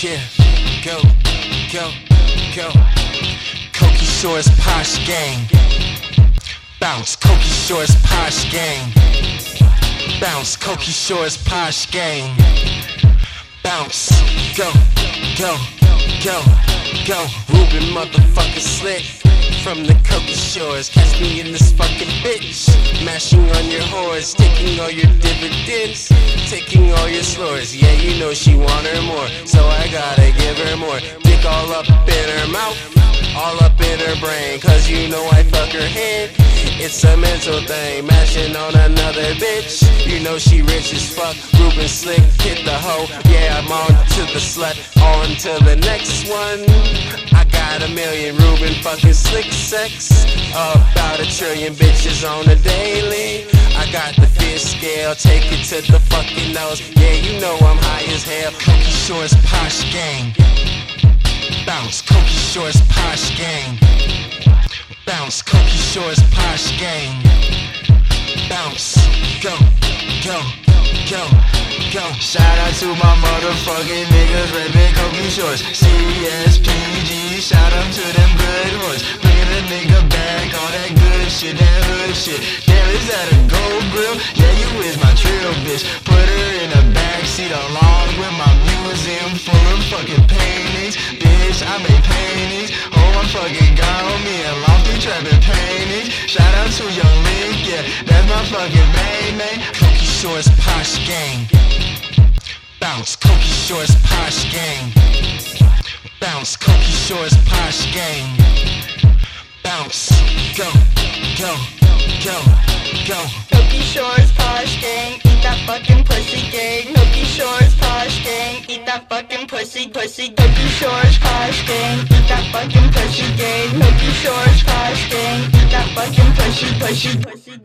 Yeah, go, go, go. Koki Shores Posh Gang. Bounce, Koki Shores Posh Gang. Bounce, Koki Shores Posh Gang. Bounce, go, go, go, go. Ruben motherfucker slick from the Koki Shores. Catch me in this fucking bitch. Mashing on your whores, taking all your dividends, taking all your slurs. Yeah, you know she want her more, so I gotta give her more. Dick all up in her mouth, all up in her brain. Cause you know I fuck her head. It's a mental thing, mashing on another bitch. You know she rich as fuck. Rubenslikk, hit the hoe. Yeah, I'm on to the slut, on to the next one. I got a million Ruben fucking slick sex. About a trillion bitches on the daily. I got the fear scale, take it to the fucking nose. Yeah, you know I'm high as hell. Koki Shorts posh gang. Bounce, Koki Shorts posh gang. Bounce, Koki Shorts posh gang. Bounce, go, go, go, go. Shout out to my motherfucking niggas, Red Shorts, Shores. Shout out to them good hoes. Bringing a nigga back, all that good shit, that hood shit. Damn, is that a gold grill? Yeah, you is my trill, bitch. Put her in the backseat along with my museum full of fucking paintings. Bitch, I make paintings. Oh, I'm fucking gone, me and Lofty trapping paintings. Shout out to Young Link, yeah, that's my fucking main man. Koki Shores posh gang. Bounce, Koki Shores posh gang. Bounce, Koki Shores posh gang. Bounce, go, go, go, go. Milky Shores posh gang, eat that fucking pussy gang. Milky Shores posh gang, eat that fucking pussy pussy. Milky Shores posh gang, eat that fucking pussy gang. Milky Shores posh gang, eat that fucking pussy pussy pussy.